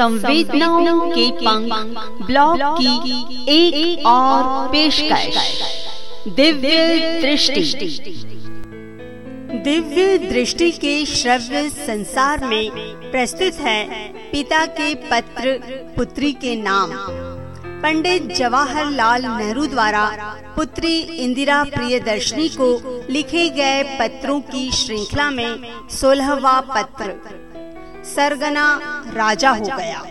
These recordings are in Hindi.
संवेदनाओं के पंख ब्लॉग की एक, और पेशकश। दिव्य दृष्टि। दिव्य दृष्टि के श्रव्य संसार में प्रस्तुत है पिता के पत्र पुत्री के नाम। पंडित जवाहरलाल नेहरू द्वारा पुत्री इंदिरा प्रियदर्शनी को लिखे गए पत्रों की श्रृंखला में सोलहवा पत्र। सरगना राजा हो गया।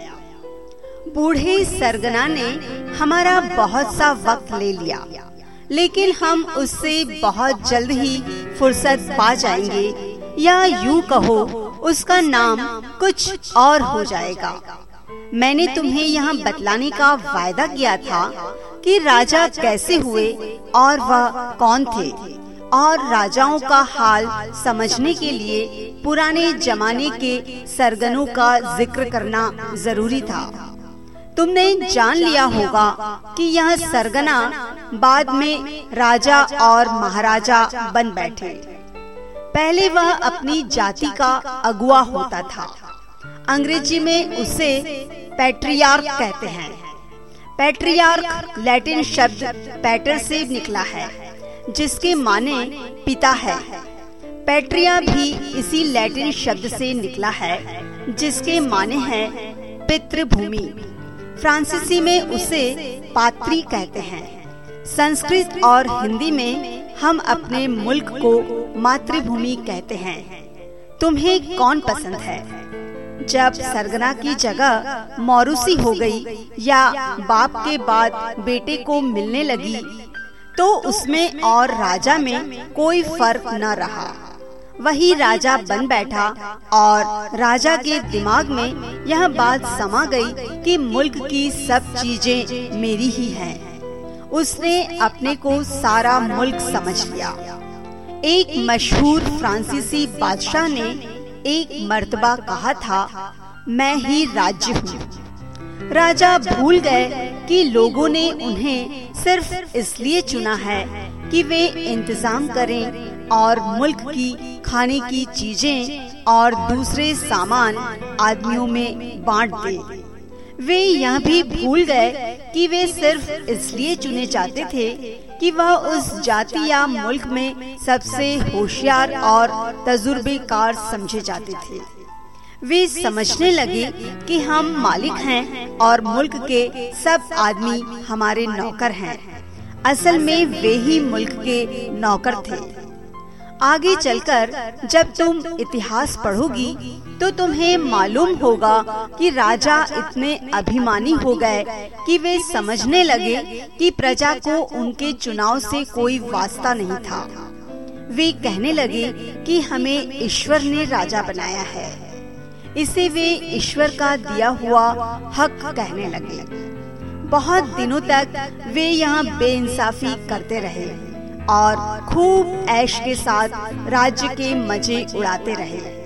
बूढ़े सरगना ने हमारा बहुत सा वक्त ले लिया। लेकिन हम उससे बहुत जल्द ही फुर्सत पा जाएँगे या यूँ कहो, उसका नाम कुछ और हो जाएगा। मैंने तुम्हें यहाँ बतलाने का वायदा किया था कि राजा कैसे हुए और वह कौन थे और राजाओं का हाल समझने के लिए पुराने जमाने के सरगनों का ज़िक्र करना ज़रूरी था। तुमने जान लिया होगा कि यह सरगना बाद में राजा और महाराजा बन बैठे। पहले वह अपनी जाति का अगुआ होता था। अंग्रेज़ी में उसे पैट्रियार्क कहते हैं। पैट्रियार्क लैटिन शब्द पैटर से निकला है, जिसके माने पिता है। पैट्रिया भी इसी लैटिन शब्द से निकला है, जिसके माने हैं पितृभूमि। फ्रांसीसी में उसे पात्री कहते हैं। संस्कृत और हिंदी में हम अपने मुल्क को मातृभूमि कहते हैं। तुम्हें कौन पसंद है? जब सरगना की जगह मौरूसी हो गई या बाप के बाद बेटे को मिलने लगी तो उसमें और राजा में कोई फ़र्क न रहा। वही राजा बन बैठा और राजा के दिमाग में यह बात समा गई कि मुल्क की सब चीज़ें मेरी ही हैं। उसने अपने को सारा मुल्क समझ लिया एक मशहूर फ्रांसीसी बादशाह ने एक मर्तबा कहा था, मैं ही राज्य हूँ राजा भूल गए कि लोगों ने उन्हें सिर्फ़ इसलिए चुना है कि वे इंतज़ाम करें और मुल्क की खाने की चीज़ें और दूसरे सामान आदमियों में बांट दें। वे यह भी भूल गए कि वे सिर्फ़ इसलिए चुने जाते थे कि वह उस जाति या मुल्क में सबसे होशियार और तजुर्बेकार समझे जाते थे। वे समझने लगे कि हम मालिक हैं और मुल्क के सब आदमी हमारे नौकर हैं। असल में वे ही मुल्क के नौकर थे। आगे चलकर जब तुम इतिहास पढ़ोगी तो तुम्हें मालूम होगा कि राजा इतने अभिमानी हो गए कि वे समझने लगे कि प्रजा को उनके चुनाव से कोई वास्ता नहीं था। वे कहने लगे कि हमें ईश्वर ने राजा बनाया है। इसे वे ईश्वर का दिया हुआ हक कहने लगे। बहुत दिनों तक वे यहाँ बेइंसाफी करते रहे। और खूब ऐश के साथ राज्य के मज़े उड़ाते रहे।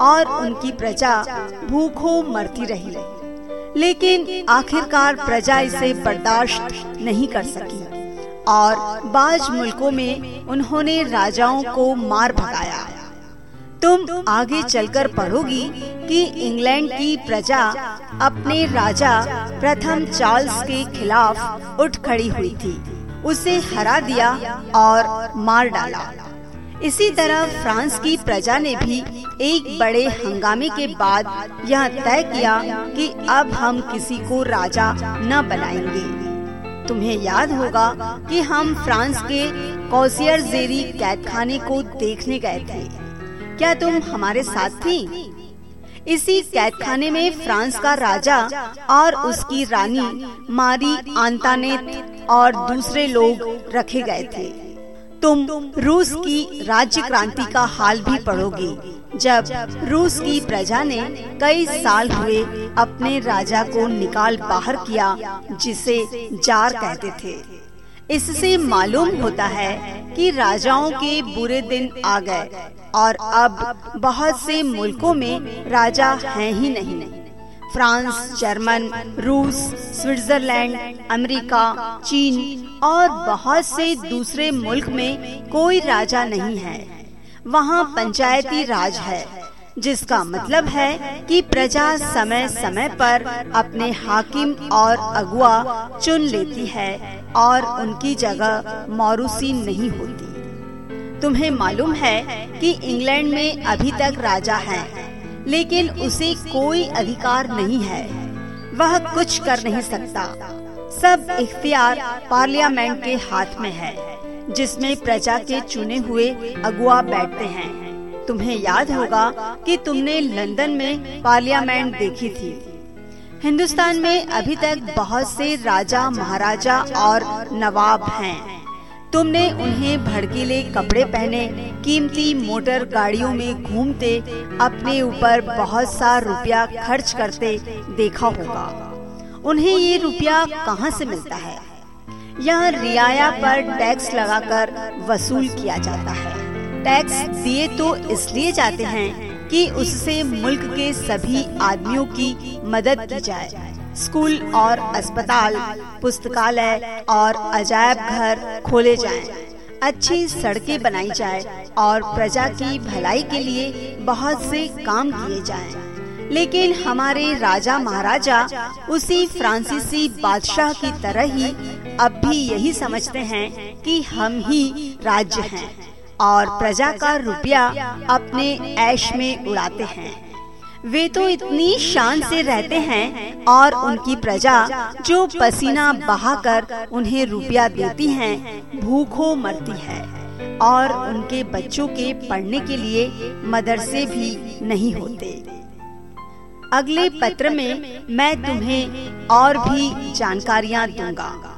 और उनकी प्रजा भूखों मरती रही। लेकिन आखिरकार प्रजा इसे बर्दाश्त नहीं कर सकी। और बाज मुल्कों में उन्होंने राजाओं को मार भगाया। तुम आगे चलकर पढ़ोगी कि इंग्लैंड की प्रजा अपने राजा प्रथम चार्ल्स के खिलाफ उठ खड़ी हुई थी। उसे हरा दिया और मार डाला। इसी तरह फ्रांस की प्रजा ने भी एक बड़े हंगामे के बाद यह तय किया कि अब हम किसी को राजा न बनाएँगे। तुम्हें याद होगा कि हम फ्रांस के कौसियर जेरी कैद खाने को देखने गए थे। क्या तुम हमारे साथ थी? इसी कैद खाने में फ्रांस का राजा और उसकी रानी मारी आंतानेत और दूसरे लोग रखे गए थे। तुम रूस की राज्य क्रांति का हाल भी पढ़ोगे, जब रूस की प्रजा ने कई साल हुए अपने राजा को निकाल बाहर किया, जिसे जार कहते थे। इससे मालूम होता है कि राजाओं के बुरे दिन आ गए, और अब बहुत से मुल्कों में राजा हैं ही नहीं। फ्रांस जर्मन रूस स्विट्जरलैंड अमेरिका, चीन और बहुत से दूसरे मुल्क में कोई राजा नहीं है। वहाँ पंचायती राज है जिसका मतलब है कि प्रजा समय समय पर अपने हाकिम और अगुआ चुन लेती है और उनकी जगह मौरूसी नहीं होती। तुम्हें मालूम है कि इंग्लैंड में अभी तक राजा है लेकिन उसे कोई अधिकार नहीं है। वह कुछ कर नहीं सकता। सब इख्तियार पार्लियामेंट के हाथ में है, जिसमें प्रजा के चुने हुए अगुआ बैठते हैं। तुम्हें याद होगा कि तुमने लंदन में पार्लियामेंट देखी थी। हिंदुस्तान में अभी तक बहुत से राजा, महाराजा और नवाब हैं। तुमने उन्हें भड़कीले कपड़े पहने, कीमती मोटर गाड़ियों में घूमते, अपने ऊपर बहुत सा रुपया खर्च करते देखा होगा। उन्हें ये रुपया कहाँ से मिलता है? यहाँ रियाया पर टैक्स लगाकर वसूल किया जाता है। टैक्स दिए तो इसलिए जाते हैं कि उससे मुल्क के सभी आदमियों की मदद की जाए। स्कूल और अस्पताल पुस्तकालय और अजायब घर खोले जाएँ, अच्छी सड़कें बनाई जाए और प्रजा की भलाई के लिए बहुत से काम किए जाएँ। लेकिन हमारे राजा महाराजा उसी फ्रांसीसी बादशाह की तरह ही अब भी यही समझते हैं कि हम ही राज्य हैं और प्रजा का रुपया अपने ऐश में उड़ाते हैं वे तो इतनी शान से रहते हैं और उनकी प्रजा जो पसीना बहाकर उन्हें रुपया देती हैं, भूखों मरती है और उनके बच्चों के पढ़ने के लिए मदरसे भी नहीं होते। अगले पत्र में मैं तुम्हें और भी जानकारियाँ दूँगा।